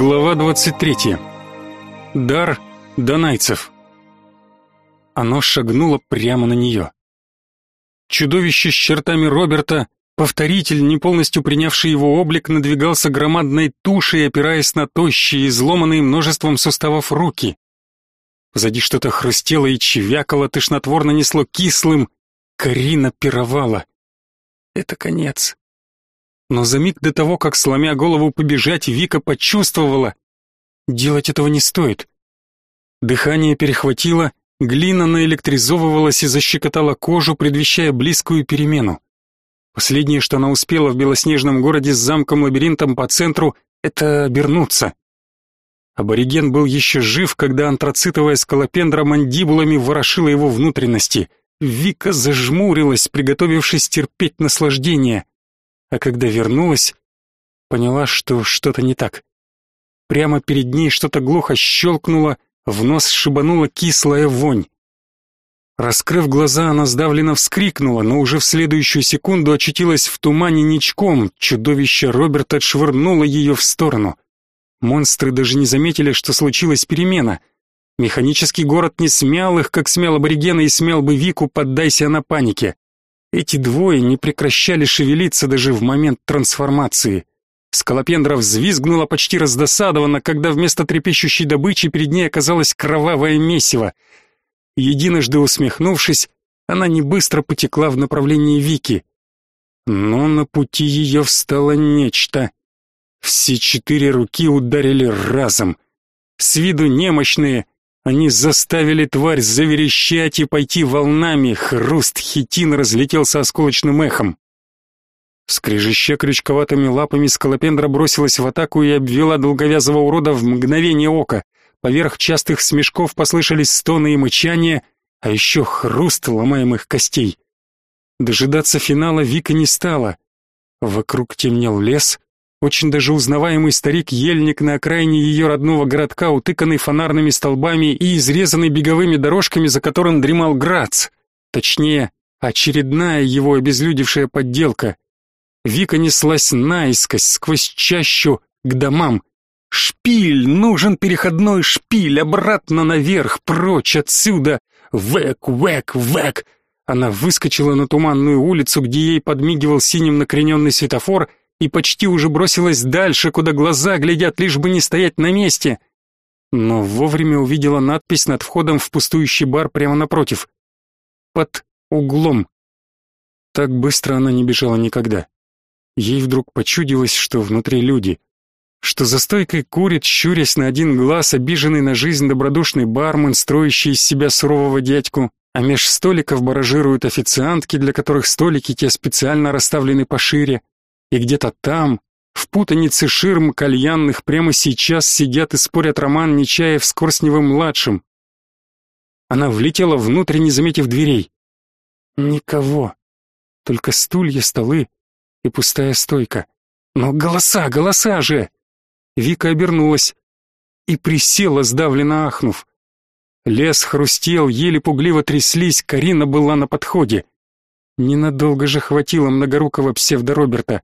Глава 23. Дар Донайцев. Оно шагнуло прямо на нее. Чудовище с чертами Роберта, повторитель, не полностью принявший его облик, надвигался громадной тушей, опираясь на тощие, изломанные множеством суставов руки. Позади что-то хрустело и чвякало, тошнотворно несло кислым. Карина пировала. Это конец. Но за миг до того, как сломя голову побежать, Вика почувствовала, делать этого не стоит. Дыхание перехватило, глина наэлектризовывалась и защекотала кожу, предвещая близкую перемену. Последнее, что она успела в белоснежном городе с замком-лабиринтом по центру, это обернуться. Абориген был еще жив, когда антрацитовая скалопендра мандибулами ворошила его внутренности. Вика зажмурилась, приготовившись терпеть наслаждение а когда вернулась, поняла, что что-то не так. Прямо перед ней что-то глухо щелкнуло, в нос шибанула кислая вонь. Раскрыв глаза, она сдавленно вскрикнула, но уже в следующую секунду очутилась в тумане ничком, чудовище Роберта отшвырнуло ее в сторону. Монстры даже не заметили, что случилась перемена. Механический город не смял их, как смял аборигена и смял бы Вику, поддайся она панике. Эти двое не прекращали шевелиться даже в момент трансформации. Скалопендра взвизгнула почти раздосадованно, когда вместо трепещущей добычи перед ней оказалось кровавое месиво. Единожды усмехнувшись, она не быстро потекла в направлении Вики. Но на пути ее встало нечто. Все четыре руки ударили разом. С виду немощные, они заставили тварь заверещать и пойти волнами, хруст хитин разлетелся осколочным эхом. Скрежеща крючковатыми лапами, скалопендра бросилась в атаку и обвела долговязого урода в мгновение ока. Поверх частых смешков послышались стоны и мычания, а еще хруст ломаемых костей. Дожидаться финала Вика не стала. Вокруг темнел лес, очень даже узнаваемый старик-ельник на окраине ее родного городка, утыканный фонарными столбами и изрезанный беговыми дорожками, за которым дремал Грац. Точнее, очередная его обезлюдевшая подделка. Вика неслась наискось сквозь чащу к домам. «Шпиль! Нужен переходной шпиль! Обратно наверх! Прочь отсюда! Вэк, вэк, вэк!» Она выскочила на туманную улицу, где ей подмигивал синим накрененный светофор, и почти уже бросилась дальше, куда глаза глядят, лишь бы не стоять на месте. Но вовремя увидела надпись над входом в пустующий бар прямо напротив. Под углом. Так быстро она не бежала никогда. Ей вдруг почудилось, что внутри люди, что за стойкой курит, щурясь на один глаз, обиженный на жизнь добродушный бармен, строящий из себя сурового дядьку, а меж столиков баражируют официантки, для которых столики те специально расставлены пошире, и где-то там, в путанице ширм кальянных, прямо сейчас сидят и спорят Роман Нечаев с Корсневым-младшим. Она влетела внутрь, не заметив дверей. Никого. Только стулья, столы и пустая стойка. Но голоса, голоса же! Вика обернулась и присела, сдавленно ахнув. Лес хрустел, еле пугливо тряслись, Карина была на подходе. Ненадолго же хватило многорукого псевдороберта.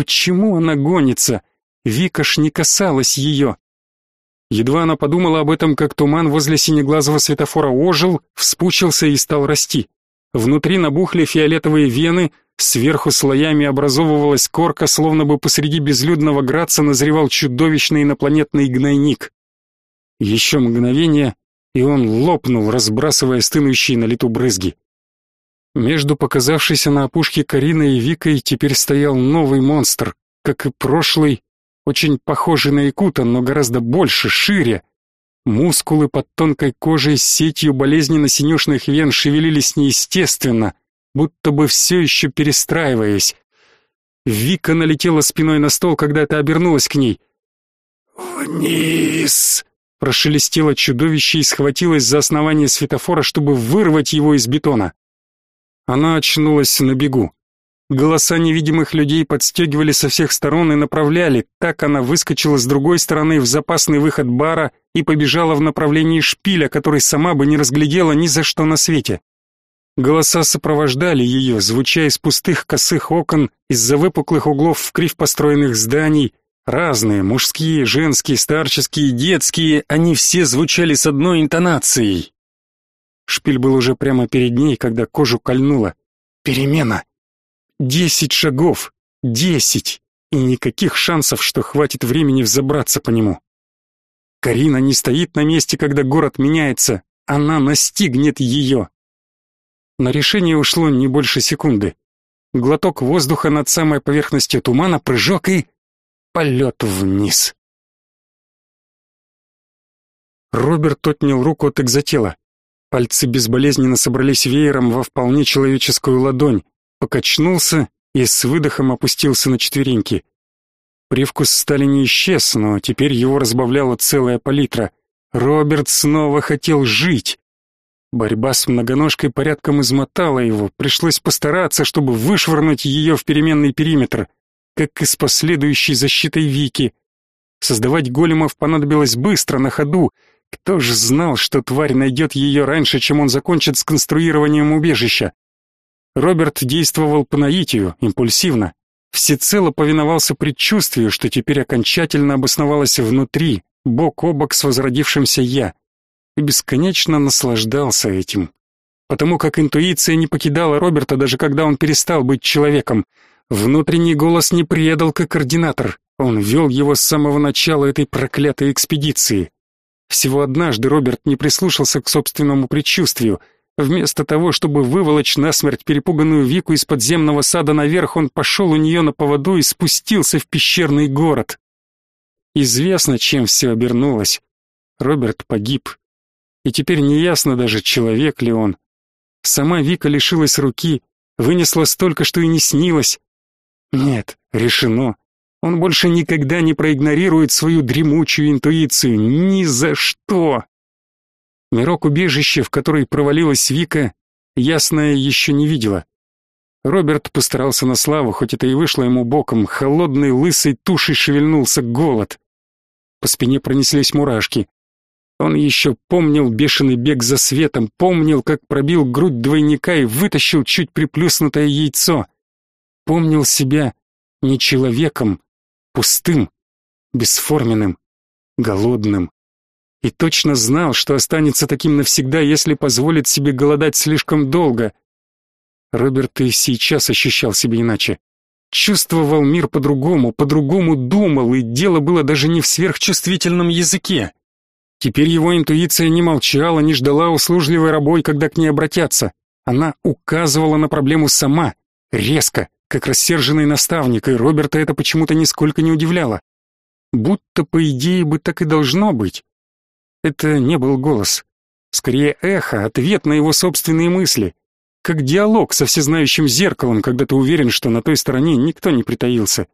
Почему она гонится? Вика ж не касалась ее. Едва она подумала об этом, как туман возле синеглазого светофора ожил, вспучился и стал расти. Внутри набухли фиолетовые вены, сверху слоями образовывалась корка, словно бы посреди безлюдного граца назревал чудовищный инопланетный гнойник. Еще мгновение, и он лопнул, разбрасывая стынущие на лету брызги. Между показавшейся на опушке Кариной и Викой теперь стоял новый монстр, как и прошлый, очень похожий на Якута, но гораздо больше, шире. Мускулы под тонкой кожей с сетью болезненно-синюшных вен шевелились неестественно, будто бы все еще перестраиваясь. Вика налетела спиной на стол, когда это обернулась к ней. «Вниз!» Прошелестело чудовище и схватилось за основание светофора, чтобы вырвать его из бетона. Она очнулась на бегу. Голоса невидимых людей подстегивали со всех сторон и направляли. Так она выскочила с другой стороны в запасный выход бара и побежала в направлении шпиля, который сама бы не разглядела ни за что на свете. Голоса сопровождали ее, звуча из пустых косых окон, из-за выпуклых углов в крив построенных зданий, Разные, мужские, женские, старческие, детские, они все звучали с одной интонацией. Шпиль был уже прямо перед ней, когда кожу кольнуло. Перемена. Десять шагов. Десять. И никаких шансов, что хватит времени взобраться по нему. Карина не стоит на месте, когда город меняется. Она настигнет ее. На решение ушло не больше секунды. Глоток воздуха над самой поверхностью тумана, прыжок и... полет вниз. Роберт отнял руку от экзотела. Пальцы безболезненно собрались веером во вполне человеческую ладонь, покачнулся и с выдохом опустился на четвереньки. Привкус стали не исчез, но теперь его разбавляла целая палитра. Роберт снова хотел жить. Борьба с многоножкой порядком измотала его, пришлось постараться, чтобы вышвырнуть ее в переменный периметр, как и с последующей защитой Вики. Создавать големов понадобилось быстро, на ходу, кто ж знал, что тварь найдет ее раньше, чем он закончит с конструированием убежища? Роберт действовал по наитию, импульсивно, всецело повиновался предчувствию, что теперь окончательно обосновалось внутри, бок о бок с возродившимся «я», и бесконечно наслаждался этим. Потому как интуиция не покидала Роберта, даже когда он перестал быть человеком. Внутренний голос не предал как координатор, он вел его с самого начала этой проклятой экспедиции. Всего однажды Роберт не прислушался к собственному предчувствию. Вместо того, чтобы выволочь насмерть перепуганную Вику из подземного сада наверх, он пошел у нее на поводу и спустился в пещерный город. Известно, чем все обернулось. Роберт погиб. И теперь неясно даже, человек ли он. Сама Вика лишилась руки, вынесла столько, что и не снилось. Нет, решено. Он больше никогда не проигнорирует свою дремучую интуицию. Ни за что. Мирок убежища, в который провалилась Вика, ясная еще не видела. Роберт постарался на славу, хоть это и вышло ему боком. Холодной лысой тушей шевельнулся голод. По спине пронеслись мурашки. Он еще помнил бешеный бег за светом, помнил, как пробил грудь двойника и вытащил чуть приплюснутое яйцо. Помнил себя не человеком, пустым, бесформенным, голодным. И точно знал, что останется таким навсегда, если позволит себе голодать слишком долго. Роберт и сейчас ощущал себя иначе. Чувствовал мир по-другому, по-другому думал, и дело было даже не в сверхчувствительном языке. Теперь его интуиция не молчала, не ждала услужливой рабой, когда к ней обратятся. Она указывала на проблему сама, резко, как рассерженный наставник, и Роберта это почему-то нисколько не удивляло. Будто, по идее, бы так и должно быть. Это не был голос. Скорее эхо, ответ на его собственные мысли. Как диалог со всезнающим зеркалом, когда ты уверен, что на той стороне никто не притаился.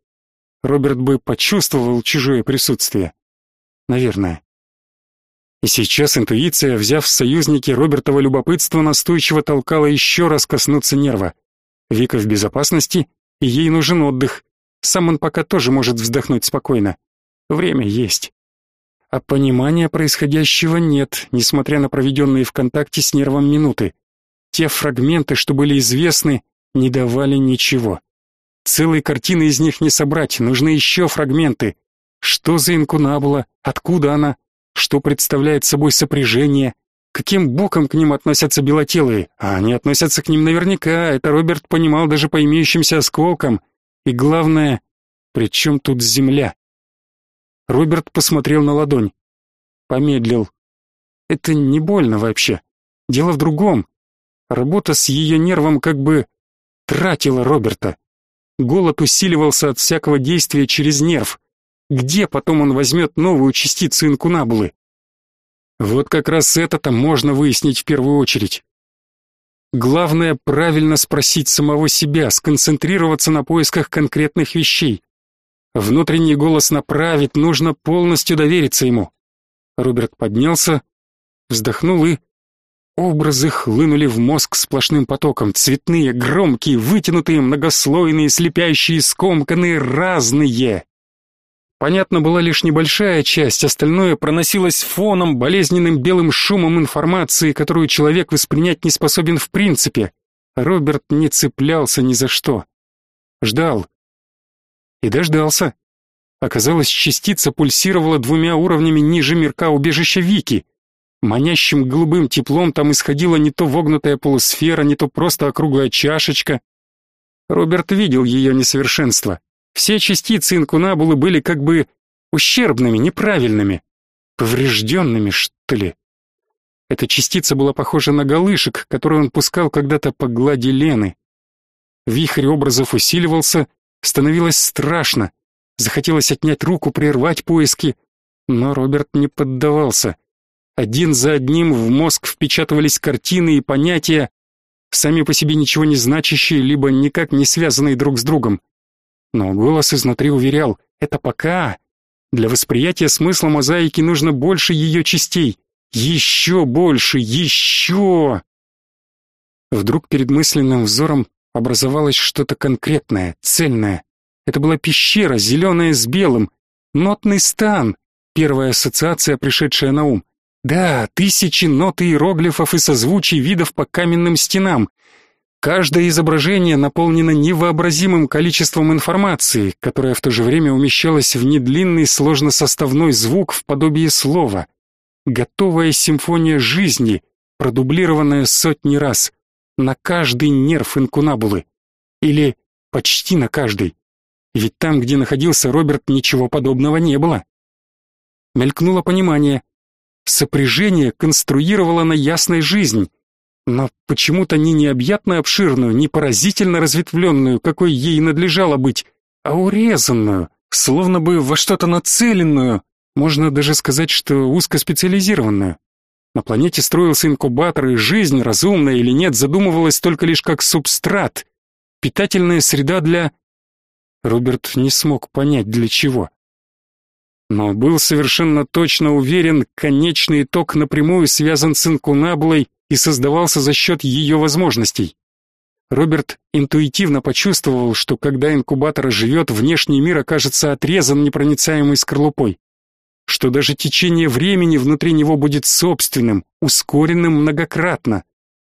Роберт бы почувствовал чужое присутствие. Наверное. И сейчас интуиция, взяв в союзники Робертова любопытство, настойчиво толкала еще раз коснуться нерва. Вика в безопасности, и ей нужен отдых. Сам он пока тоже может вздохнуть спокойно. Время есть. А понимания происходящего нет, несмотря на проведенные в контакте с нервом минуты. Те фрагменты, что были известны, не давали ничего. Целой картины из них не собрать, нужны еще фрагменты. Что за инкунабула? Откуда она? Что представляет собой сопряжение? Каким боком к ним относятся белотелые? А они относятся к ним наверняка, это Роберт понимал даже по имеющимся осколкам. И главное, при чем тут земля? Роберт посмотрел на ладонь. Помедлил. Это не больно вообще. Дело в другом. Работа с ее нервом как бы тратила Роберта. Голод усиливался от всякого действия через нерв. Где потом он возьмет новую частицу инкунабулы? Вот как раз это-то можно выяснить в первую очередь. Главное правильно спросить самого себя, сконцентрироваться на поисках конкретных вещей. Внутренний голос направит, нужно полностью довериться ему. Роберт поднялся, вздохнул и... Образы хлынули в мозг сплошным потоком, цветные, громкие, вытянутые, многослойные, слепящие, скомканные, разные. Понятно была лишь небольшая часть, остальное проносилось фоном, болезненным белым шумом информации, которую человек воспринять не способен в принципе. Роберт не цеплялся ни за что. Ждал. И дождался. Оказалось, частица пульсировала двумя уровнями ниже мирка убежища Вики. Манящим голубым теплом там исходила не то вогнутая полусфера, не то просто округлая чашечка. Роберт видел ее несовершенство. Все частицы инкунабулы были как бы ущербными, неправильными, поврежденными, что ли. Эта частица была похожа на галышек, который он пускал когда-то по глади Лены. Вихрь образов усиливался, становилось страшно. Захотелось отнять руку, прервать поиски, но Роберт не поддавался. Один за одним в мозг впечатывались картины и понятия, сами по себе ничего не значащие, либо никак не связанные друг с другом. Но голос изнутри уверял, это пока. Для восприятия смысла мозаики нужно больше ее частей. Еще больше, еще! Вдруг перед мысленным взором образовалось что-то конкретное, цельное. Это была пещера, зеленая с белым. Нотный стан. Первая ассоциация, пришедшая на ум. Да, тысячи нот и иероглифов и созвучий видов по каменным стенам. Каждое изображение наполнено невообразимым количеством информации, которая в то же время умещалась в недлинный сложносоставной звук в подобии слова. Готовая симфония жизни, продублированная сотни раз, на каждый нерв инкунабулы. Или почти на каждый. Ведь там, где находился Роберт, ничего подобного не было. Мелькнуло понимание. Сопряжение конструировало на ясной жизнь, но почему-то не необъятно обширную, не поразительно разветвленную, какой ей надлежало быть, а урезанную, словно бы во что-то нацеленную, можно даже сказать, что узкоспециализированную. На планете строился инкубатор, и жизнь, разумная или нет, задумывалась только лишь как субстрат, питательная среда для... Роберт не смог понять, для чего. Но был совершенно точно уверен, конечный итог напрямую связан с инкунабулой и создавался за счет ее возможностей. Роберт интуитивно почувствовал, что когда инкубатор живет, внешний мир окажется отрезан непроницаемой скорлупой что даже течение времени внутри него будет собственным, ускоренным многократно,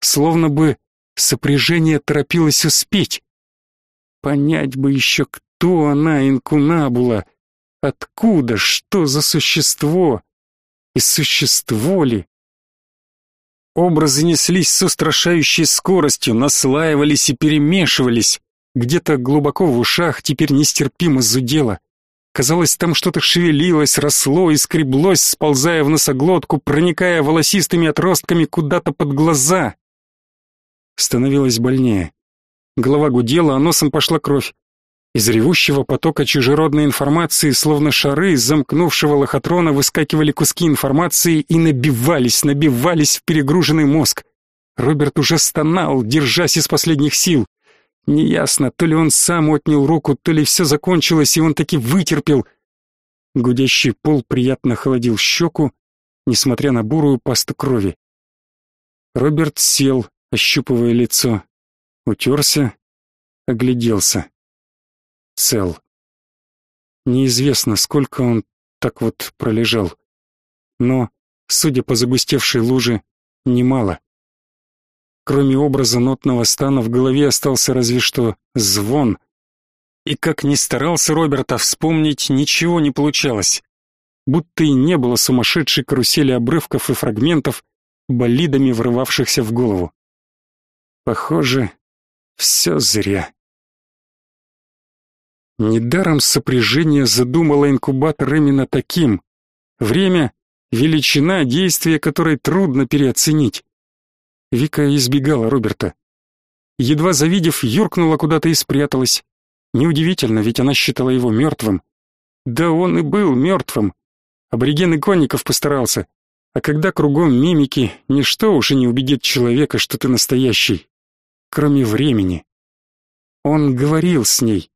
словно бы сопряжение торопилось успеть. Понять бы еще, кто она, инкунабула, откуда, что за существо, и существо ли? Образы неслись с устрашающей скоростью, наслаивались и перемешивались. Где-то глубоко в ушах теперь нестерпимо зудело. Казалось, там что-то шевелилось, росло и скреблось, сползая в носоглотку, проникая волосистыми отростками куда-то под глаза. Становилось больнее. Голова гудела, а носом пошла кровь. Из ревущего потока чужеродной информации, словно шары из замкнувшего лохотрона, выскакивали куски информации и набивались, набивались в перегруженный мозг. Роберт уже стонал, держась из последних сил. Неясно, то ли он сам отнял руку, то ли все закончилось, и он таки вытерпел. Гудящий пол приятно холодил щеку, несмотря на бурую пасту крови. Роберт сел, ощупывая лицо, утерся, огляделся. Цел. Неизвестно, сколько он так вот пролежал, но, судя по загустевшей луже, немало. Кроме образа нотного стана в голове остался разве что звон. И как ни старался Роберта вспомнить, ничего не получалось. Будто и не было сумасшедшей карусели обрывков и фрагментов, болидами врывавшихся в голову. Похоже, все зря. Недаром сопряжение задумало инкубатор именно таким. Время — величина, действия которой трудно переоценить. Вика избегала Роберта. Едва завидев, юркнула куда-то и спряталась. Неудивительно, ведь она считала его мертвым. Да он и был мертвым. Абориген иконников постарался. А когда кругом мимики, ничто уж и не убедит человека, что ты настоящий. Кроме времени. Он говорил с ней.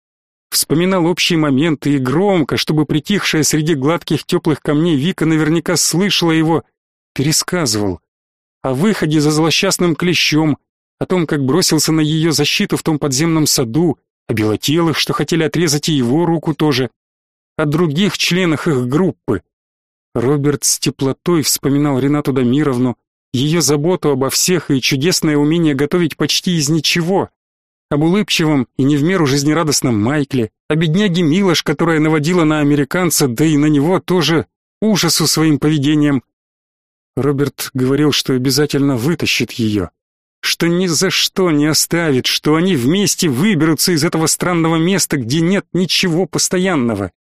Вспоминал общие моменты и громко, чтобы притихшая среди гладких теплых камней Вика наверняка слышала его, пересказывал о выходе за злосчастным клещом, о том, как бросился на ее защиту в том подземном саду, о белотелых, что хотели отрезать и его руку тоже, о других членах их группы. Роберт с теплотой вспоминал Ренату Дамировну, ее заботу обо всех и чудесное умение готовить почти из ничего. Об улыбчивом и не в меру жизнерадостном Майкле, о бедняге Милош, которая наводила на американца, да и на него тоже ужасу своим поведением. Роберт говорил, что обязательно вытащит ее, что ни за что не оставит, что они вместе выберутся из этого странного места, где нет ничего постоянного.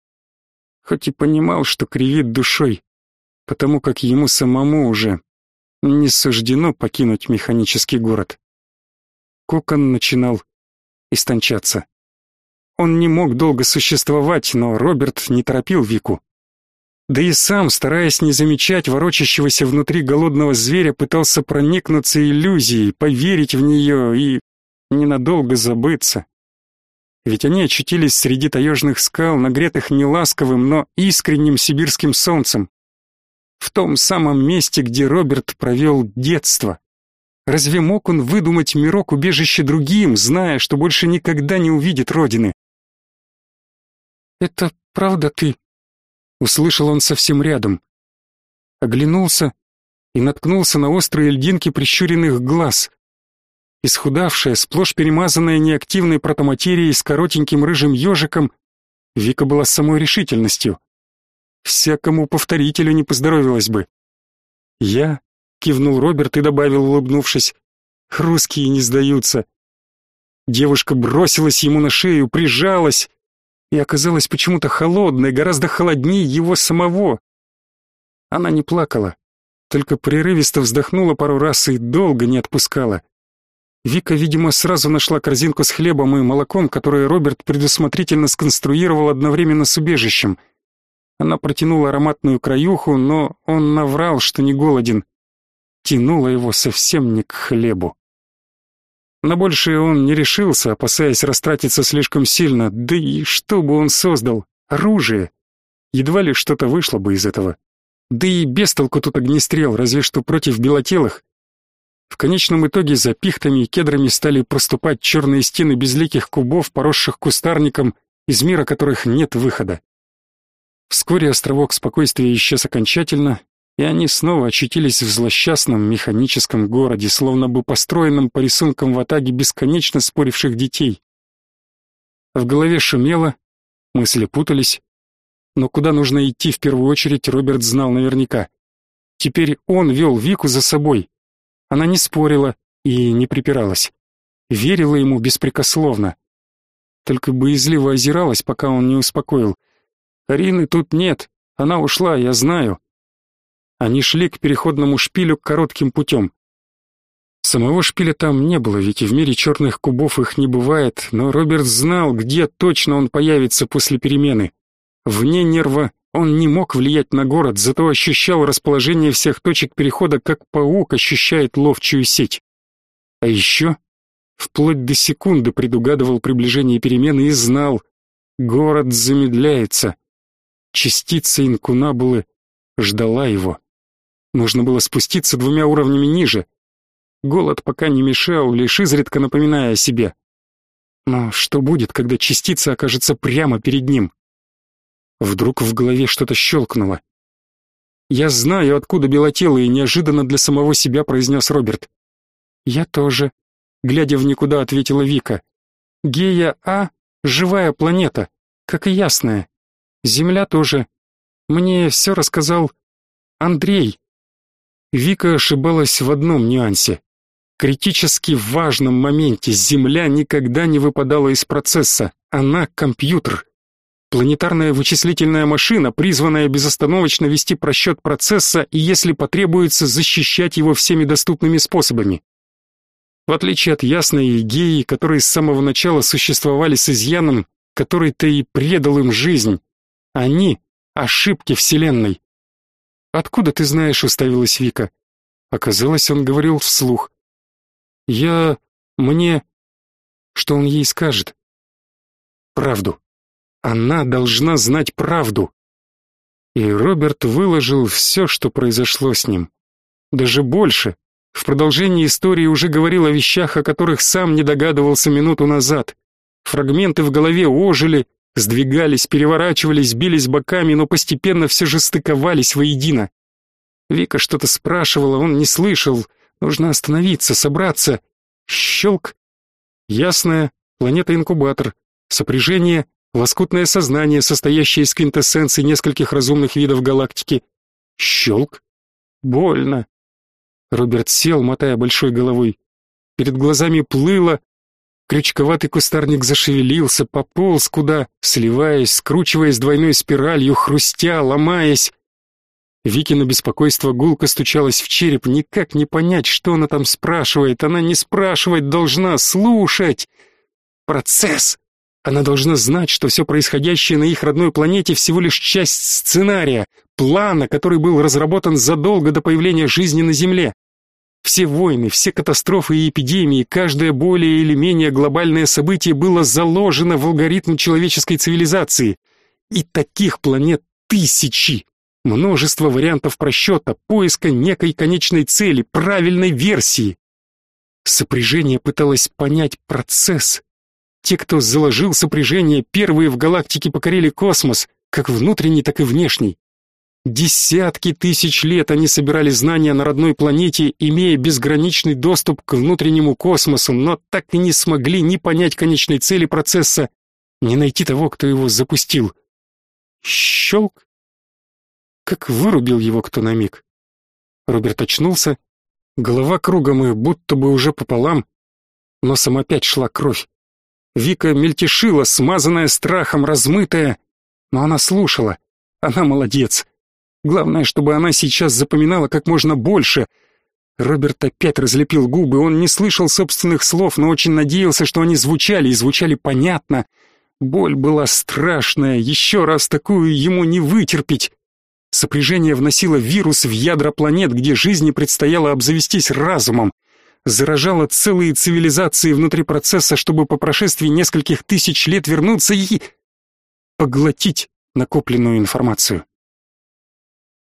Хоть и понимал, что кривит душой, потому как ему самому уже не суждено покинуть механический город. Кокон начинал истончаться. Он не мог долго существовать, но Роберт не торопил Вику. Да и сам, стараясь не замечать ворочащегося внутри голодного зверя, пытался проникнуться иллюзией, поверить в нее и ненадолго забыться. Ведь они очутились среди таежных скал, нагретых не ласковым, но искренним сибирским солнцем. В том самом месте, где Роберт провел детство. Разве мог он выдумать мирок убежище другим, зная, что больше никогда не увидит родины? «Это правда ты?» Услышал он совсем рядом. Оглянулся и наткнулся на острые льдинки прищуренных глаз. Исхудавшая, сплошь перемазанная неактивной протоматерией с коротеньким рыжим ежиком, Вика была самой решительностью. Всякому повторителю не поздоровилось бы. «Я?» — кивнул Роберт и добавил, улыбнувшись. «Русские не сдаются». Девушка бросилась ему на шею, прижалась, и оказалась почему-то холодной, гораздо холоднее его самого. Она не плакала, только прерывисто вздохнула пару раз и долго не отпускала. Вика, видимо, сразу нашла корзинку с хлебом и молоком, которые Роберт предусмотрительно сконструировал одновременно с убежищем. Она протянула ароматную краюху, но он наврал, что не голоден. Тянула его совсем не к хлебу. На большее он не решился, опасаясь растратиться слишком сильно, да и что бы он создал? Оружие? Едва ли что-то вышло бы из этого. Да и без толку тут огнестрел, разве что против белотелых. В конечном итоге за пихтами и кедрами стали проступать черные стены безликих кубов, поросших кустарником, из мира которых нет выхода. Вскоре островок спокойствия исчез окончательно, и они снова очутились в злосчастном механическом городе, словно бы построенном по рисункам в атаге бесконечно споривших детей. В голове шумело, мысли путались, но куда нужно идти в первую очередь, Роберт знал наверняка. Теперь он вел Вику за собой. Она не спорила и не припиралась. Верила ему беспрекословно. Только боязливо озиралась, пока он не успокоил. «Карины тут нет, она ушла, я знаю. Они шли к переходному шпилю коротким путем. Самого шпиля там не было, ведь и в мире черных кубов их не бывает, но Роберт знал, где точно он появится после перемены. Вне нерва он не мог влиять на город, зато ощущал расположение всех точек перехода, как паук ощущает ловчую сеть. А еще вплоть до секунды предугадывал приближение перемены и знал, город замедляется. Частица инкунабулы ждала его. Нужно было спуститься двумя уровнями ниже. Голод пока не мешал, лишь изредка напоминая о себе. Но что будет, когда частица окажется прямо перед ним? Вдруг в голове что-то щелкнуло. «Я знаю, откуда белотелые», — неожиданно для самого себя произнес Роберт. «Я тоже», — глядя в никуда, ответила Вика. «Гея А — живая планета, как и ясная. Земля тоже. Мне все рассказал Андрей. Вика ошибалась в одном нюансе. Критически важном моменте Земля никогда не выпадала из процесса. Она компьютер. Планетарная вычислительная машина, призванная безостановочно вести просчет процесса и, если потребуется, защищать его всеми доступными способами. В отличие от Ясной и Геи, которые с самого начала существовали с изъяном, который-то и предал им жизнь, они — ошибки Вселенной. «Откуда ты знаешь?» — уставилась Вика. Оказалось, он говорил вслух. «Я... мне...» Что он ей скажет? Правду. Она должна знать правду. И Роберт выложил все, что произошло с ним. Даже больше. В продолжении истории уже говорил о вещах, о которых сам не догадывался минуту назад. Фрагменты в голове ожили, Сдвигались, переворачивались, бились боками, но постепенно все же стыковались воедино. Вика что-то спрашивала, он не слышал. Нужно остановиться, собраться. Щелк. Ясная, планета-инкубатор, сопряжение, лоскутное сознание, состоящее из квинтэссенции нескольких разумных видов галактики. Щелк. Больно. Роберт сел, мотая большой головой. Перед глазами плыло, крючковатый кустарник зашевелился, пополз куда, сливаясь, скручиваясь двойной спиралью, хрустя, ломаясь. Викина беспокойство гулко стучалось в череп, никак не понять, что она там спрашивает. Она не спрашивать должна, слушать. Процесс. Она должна знать, что все происходящее на их родной планете всего лишь часть сценария, плана, который был разработан задолго до появления жизни на Земле. Все войны, все катастрофы и эпидемии, каждое более или менее глобальное событие было заложено в алгоритм человеческой цивилизации. И таких планет тысячи. Множество вариантов просчета, поиска некой конечной цели, правильной версии. Сопряжение пыталось понять процесс. Те, кто заложил сопряжение, первые в галактике покорили космос, как внутренний, так и внешний. Десятки тысяч лет они собирали знания на родной планете, имея безграничный доступ к внутреннему космосу, но так и не смогли ни понять конечной цели процесса, ни найти того, кто его запустил. Щелк как вырубил его кто на миг. Роберт очнулся, голова кругом и будто бы уже пополам, носом опять шла кровь. Вика мельтешила, смазанная страхом, размытая, но она слушала. Она молодец. Главное, чтобы она сейчас запоминала как можно больше. Роберт опять разлепил губы, он не слышал собственных слов, но очень надеялся, что они звучали и звучали понятно. Боль была страшная, еще раз такую ему не вытерпеть. Сопряжение вносило вирус в ядра планет, где жизни предстояло обзавестись разумом, заражало целые цивилизации внутри процесса, чтобы по прошествии нескольких тысяч лет вернуться и поглотить накопленную информацию.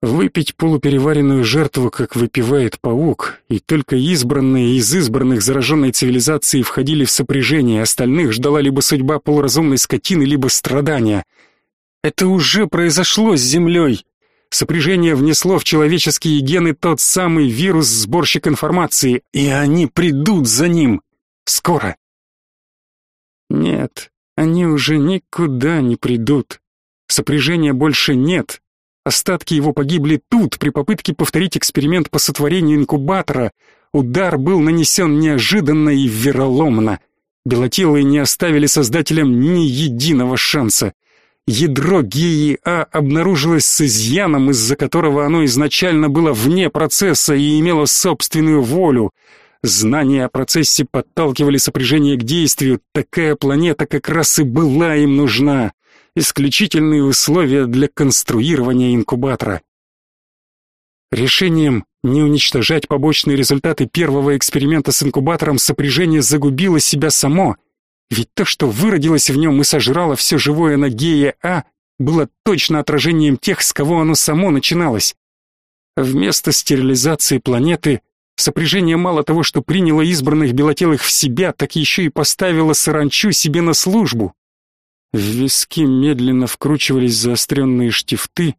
Выпить полупереваренную жертву, как выпивает паук, и только избранные из избранных зараженной цивилизации входили в сопряжение, остальных ждала либо судьба полуразумной скотины, либо страдания. Это уже произошло с Землей, Сопряжение внесло в человеческие гены тот самый вирус-сборщик информации, и они придут за ним. Скоро. Нет, они уже никуда не придут. Сопряжения больше нет. Остатки его погибли тут при попытке повторить эксперимент по сотворению инкубатора. Удар был нанесен неожиданно и вероломно. Белотелые не оставили создателям ни единого шанса ядро ГИА обнаружилось с изъяном, из-за которого оно изначально было вне процесса и имело собственную волю. Знания о процессе подталкивали сопряжение к действию, такая планета как раз и была им нужна. Исключительные условия для конструирования инкубатора. Решением не уничтожать побочные результаты первого эксперимента с инкубатором сопряжение загубило себя само — ведь то, что выродилось в нем и сожрало все живое на гея А, было точно отражением тех, с кого оно само начиналось. Вместо стерилизации планеты сопряжение мало того, что приняло избранных белотелых в себя, так еще и поставило саранчу себе на службу. В виски медленно вкручивались заостренные штифты.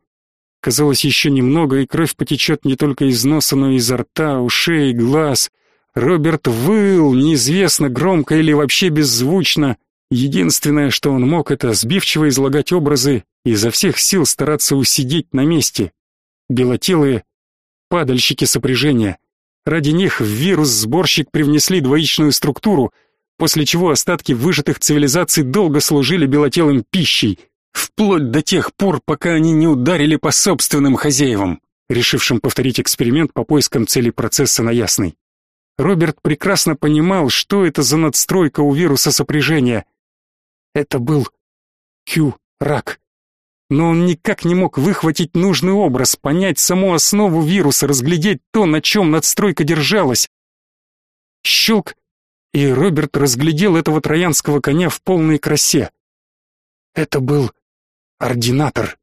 Казалось, еще немного, и кровь потечет не только из носа, но и изо рта, ушей, глаз — Роберт выл, неизвестно, громко или вообще беззвучно. Единственное, что он мог, это сбивчиво излагать образы и изо всех сил стараться усидеть на месте. Белотелые падальщики сопряжения. Ради них в вирус-сборщик привнесли двоичную структуру, после чего остатки выжатых цивилизаций долго служили белотелым пищей, вплоть до тех пор, пока они не ударили по собственным хозяевам, решившим повторить эксперимент по поискам цели процесса на ясный. Роберт прекрасно понимал, что это за надстройка у вируса сопряжения. Это был Q-рак. Но он никак не мог выхватить нужный образ, понять саму основу вируса, разглядеть то, на чем надстройка держалась. Щелк, и Роберт разглядел этого троянского коня в полной красе. Это был ординатор.